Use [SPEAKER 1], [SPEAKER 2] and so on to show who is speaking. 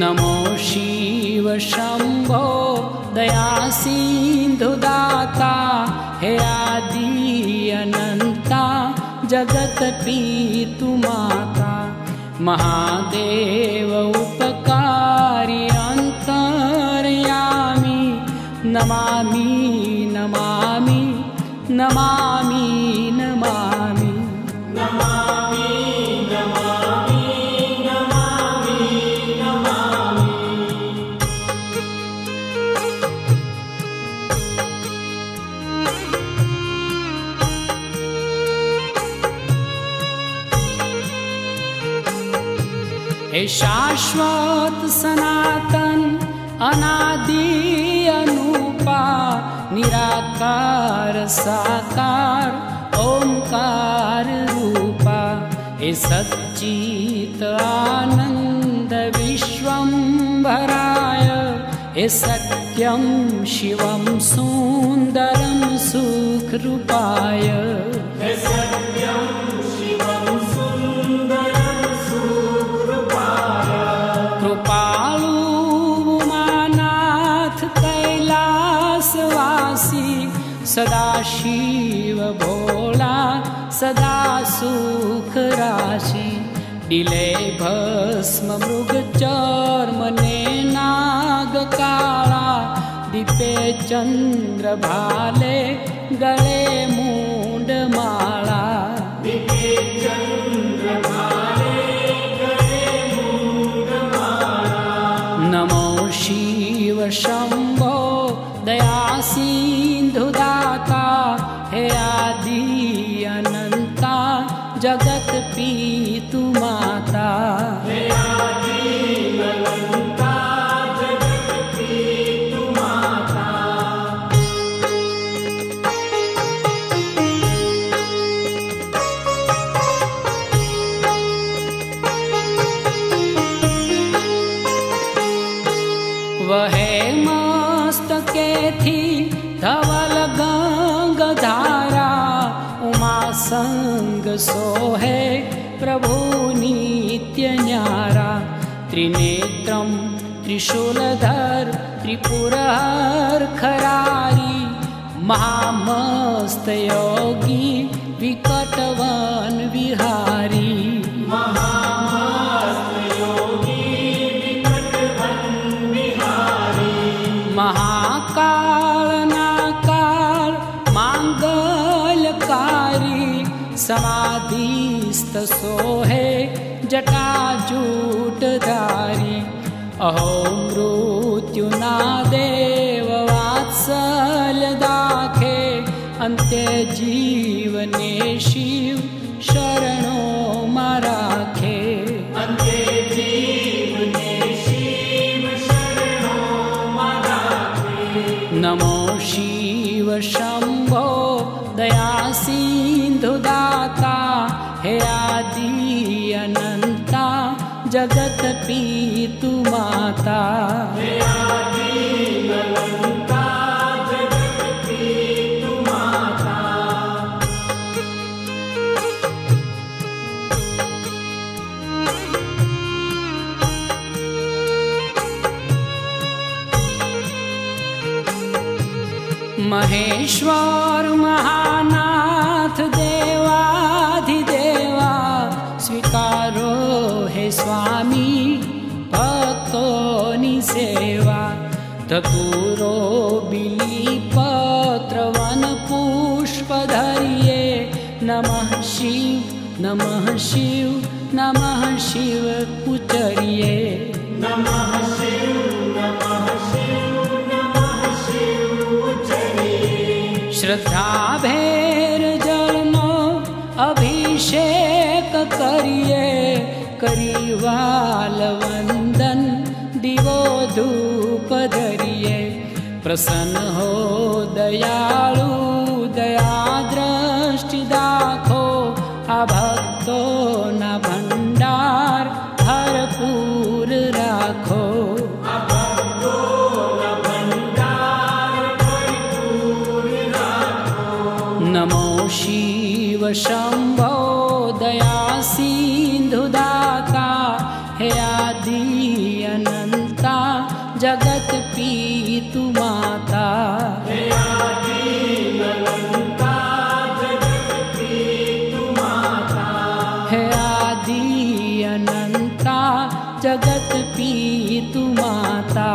[SPEAKER 1] नमो शिव शम्भो दयासिन्धुदाता हे आदि अनन्ता जगत्पितुमाता महादेव उपकारि अन्तर्यामि नमामि शाश्वत सनातन अनादि अनुपा निराकार साकार ओंकार रूपा हे सच्चित आनन्द विश्वम्भराय हे सत्यं शिवं सुन्दरं सुखरूपाय कैलासवासी सदाशिव भोला सदा सुख राशि। डिले भस्म मृगचर्मने नागकाळा दीपे चन्द्रभाले गळे मूण्डमाळा नमो शिव वहे मस्तकेथी धवल गङ्गधारा उमा संग सोहे प्रभु नित्य न्यारा। त्रिनेत्रं त्रिशूलधर त्रिपुरहर खरारी महामस्तयोगी विकटवन विहारी महाकालनाकाल माङ्गलकारी समाधिस्थ सोहे जटाजूटधारी अहो मृत्युना देव वात्सल दाखे अन्त्य जीवने शिव नमो शिव शम्भो दयासिन्धुदाता हे आदि अनन्ता जगत्पितुमाता महेश्वर महानाथ देवाधिदेवा स्वीकारो हे स्वामी भक्तोनि सेवा। धतुरो बिलीपत्रवन पुष्पधर्ये नमः शिव नमः शिव नमः शिव कुचर्ये श्रद्धा भेर जलनो अभिषेक करिए करिवाल वंदन दिवो धूप धरिए प्रसन्न हो दयाळु दया दृष्टि दाखो आ भक्तो ना भंडार शम्भो दया सिन्धुदाता हे आदि अनन्त जगत पीतु माता। है आदि अनंता जगत पीतु माता